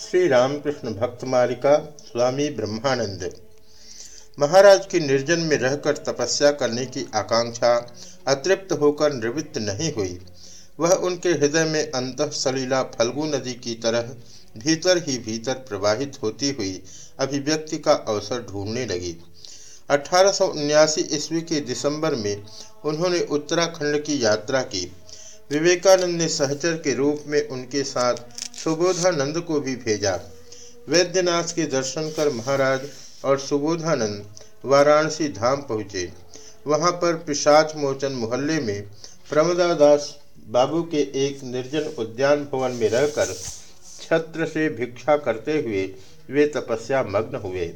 श्री रामकृष्ण भक्त मालिका स्वामी ब्रह्मानंद। महाराज की निर्जन में रहकर तपस्या करने की आकांक्षा, अतृप्त होकर निवृत्त नहीं हुई। वह उनके हृदय में अंत सलीला फल्गु नदी की तरह भीतर ही भीतर प्रवाहित होती हुई अभिव्यक्ति का अवसर ढूँढने लगी। अठारह ईस्वी के दिसंबर में उन्होंने उत्तराखंड की यात्रा की। विवेकानंद ने सहचर के रूप में उनके साथ सुबोधानंद को भी भेजा। वैद्यनाथ के दर्शन कर महाराज और सुबोधानंद वाराणसी धाम पहुँचे। वहाँ पर पिशाच मोचन मोहल्ले में प्रमदा दास बाबू के एक निर्जन उद्यान भवन में रहकर छत्र से भिक्षा करते हुए वे तपस्या मग्न हुए।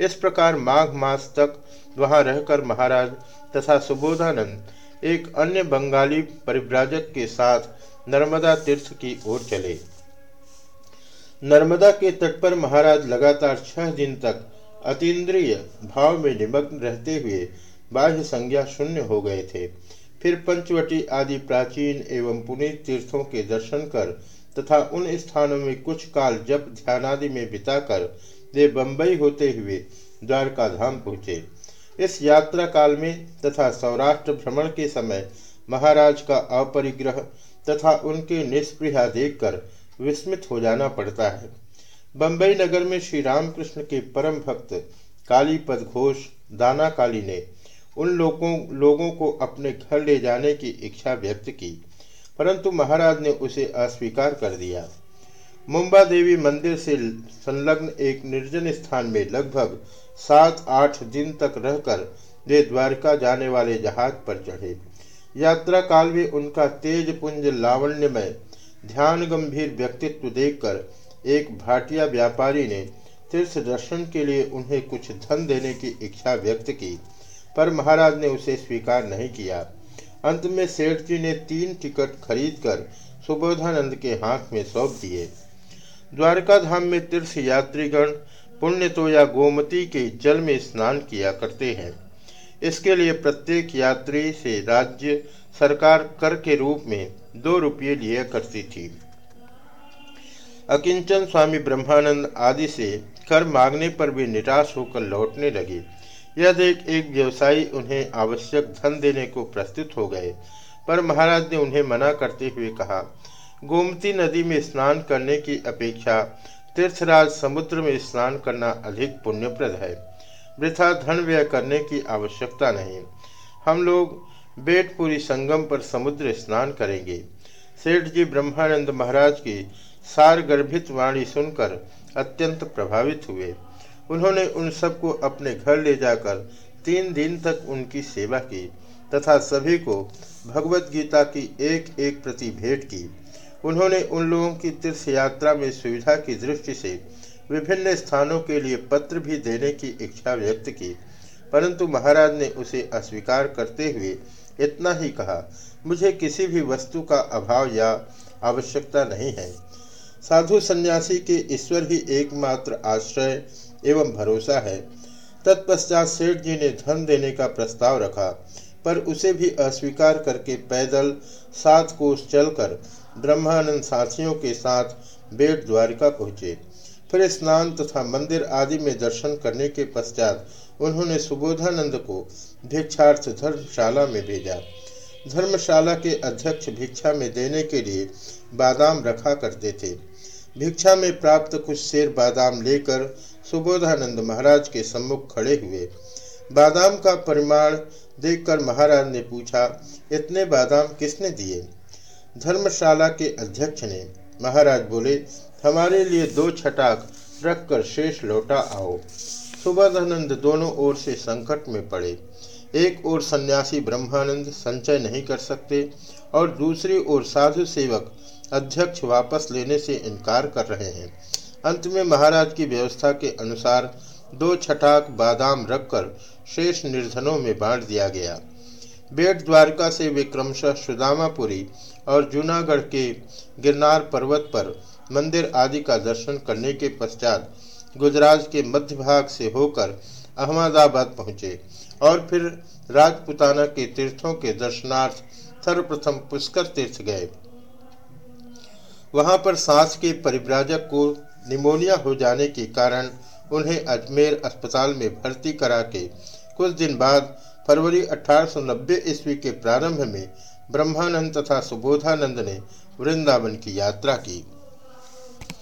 इस प्रकार माघ मास तक वहाँ रहकर महाराज तथा सुबोधानंद एक अन्य बंगाली परिव्राजक के साथ नर्मदा तीर्थ की ओर चले। नर्मदा के तट पर महाराज लगातार छह दिन तक अतीन्द्रिय भाव में निमग्न रहते हुए बाह्य संज्ञा शून्य हो गए थे। फिर पंचवटी आदि प्राचीन एवं पुनीत तीर्थों के दर्शन कर तथा उन स्थानों में कुछ काल जप ध्यानादि में बिताकर वे बंबई होते हुए द्वारका धाम पहुँचे। इस यात्रा काल में तथा सौराष्ट्र भ्रमण के समय महाराज का अपरिग्रह तथा उनके निष्प्रिया देखकर विस्मित हो जाना पड़ता है। बंबई नगर में श्री रामकृष्ण के परम भक्त कालीपद घोष, दाना काली ने उन लोगों लोगों को अपने घर ले जाने की इच्छा व्यक्त की, परंतु महाराज ने उसे अस्वीकार कर दिया। मुंबा देवी मंदिर से संलग्न एक निर्जन स्थान में लगभग सात, आठ दिन तक रहकर वे द्वारका जाने वाले जहाज़ पर चढ़े। यात्रा काल में उनका तेज पुंज लावण्यमय ध्यान गंभीर व्यक्तित्व देखकर एक भाटिया व्यापारी ने तीर्थ दर्शन के लिए उन्हें कुछ धन देने की इच्छा व्यक्त की, पर महाराज ने उसे स्वीकार नहीं किया। अंत में सेठ जी ने तीन टिकट खरीदकर सुबोधानंद के हाथ में सौंप दिए। द्वारका धाम में तीर्थ यात्रीगण पुण्य तो या गोमती के जल में स्नान किया करते हैं। इसके लिए प्रत्येक यात्री से राज्य सरकार कर के रूप में दो रुपये लिया करती थी। अकिंचन स्वामी ब्रह्मानंद आदि से कर मांगने पर भी निराश होकर लौटने लगे। यह देख एक व्यवसायी उन्हें आवश्यक धन देने को प्रस्तुत हो गए। पर महाराज ने उन्हें मना करते हुए कहा, गोमती नदी में स्नान करने की अपेक्षा तीर्थराज समुद्र में स्नान करना अधिक पुण्यप्रद है। वृथा धन व्यय करने की आवश्यकता नहीं। हम लोग बेटपुरी संगम पर समुद्र स्नान करेंगे। सेठ जी ब्रह्मानंद महाराज की सार गर्भित वाणी सुनकर अत्यंत प्रभावित हुए। उन्होंने उन सबको अपने घर ले जाकर तीन दिन तक उनकी सेवा की तथा सभी को भगवत गीता की एक एक प्रति भेंट की। उन्होंने उन लोगों की तीर्थ यात्रा में सुविधा की दृष्टि से विभिन्न स्थानों के लिए पत्र भी देने की इच्छा व्यक्त की, परंतु महाराज ने उसे अस्वीकार करते हुए इतना ही कहा, मुझे किसी भी वस्तु का अभाव या आवश्यकता नहीं है। साधु सन्यासी के ईश्वर ही एकमात्र आश्रय एवं भरोसा है। तत्पश्चात सेठ जी ने धन देने का प्रस्ताव रखा, पर उसे भी अस्वीकार करके पैदल सात कोष चलकर ब्रह्मानंद साथियों के साथ बेट द्वारिका पहुँचे। फिर स्नान तथा मंदिर आदि में दर्शन करने के पश्चात उन्होंने सुबोधानंद को भिक्षार्थ धर्मशाला में भेजा। धर्मशाला के अध्यक्ष भिक्षा में देने के लिए बादाम रखा करते थे। भिक्षा में प्राप्त कुछ शेर बादाम लेकर सुबोधानंद महाराज के सम्मुख खड़े हुए। बादाम का परिमाण देखकर महाराज ने पूछा, इतने बादाम किसने दिए? धर्मशाला के अध्यक्ष ने महाराज बोले, हमारे लिए दो छटाक रखकर शेष लौटा आओ। सुबोधानंद दोनों ओर से संकट में पड़े। एक ओर सन्यासी ब्रह्मानंद संचय नहीं कर सकते और दूसरी ओर साधु सेवक अध्यक्ष वापस लेने से इनकार कर रहे हैं। अंत में महाराज की व्यवस्था के अनुसार दो छटाक बादाम रखकर शेष निर्धनों में बांट दिया गया। बेट द्वारका से वे क्रमशः सुदामापुरी और जूनागढ़ के गिरनार पर्वत पर मंदिर आदि का दर्शन करने के पश्चात गुजरात के मध्य भाग से होकर अहमदाबाद पहुँचे और फिर राजपुताना के तीर्थों के दर्शनार्थ सर्वप्रथम पुष्कर तीर्थ गए। वहाँ पर सांस के परिव्राजक को निमोनिया हो जाने के कारण उन्हें अजमेर अस्पताल में भर्ती करा के कुछ दिन बाद फरवरी 1890 ईस्वी के प्रारंभ में ब्रह्मानंद तथा सुबोधानंद ने वृंदावन की यात्रा की।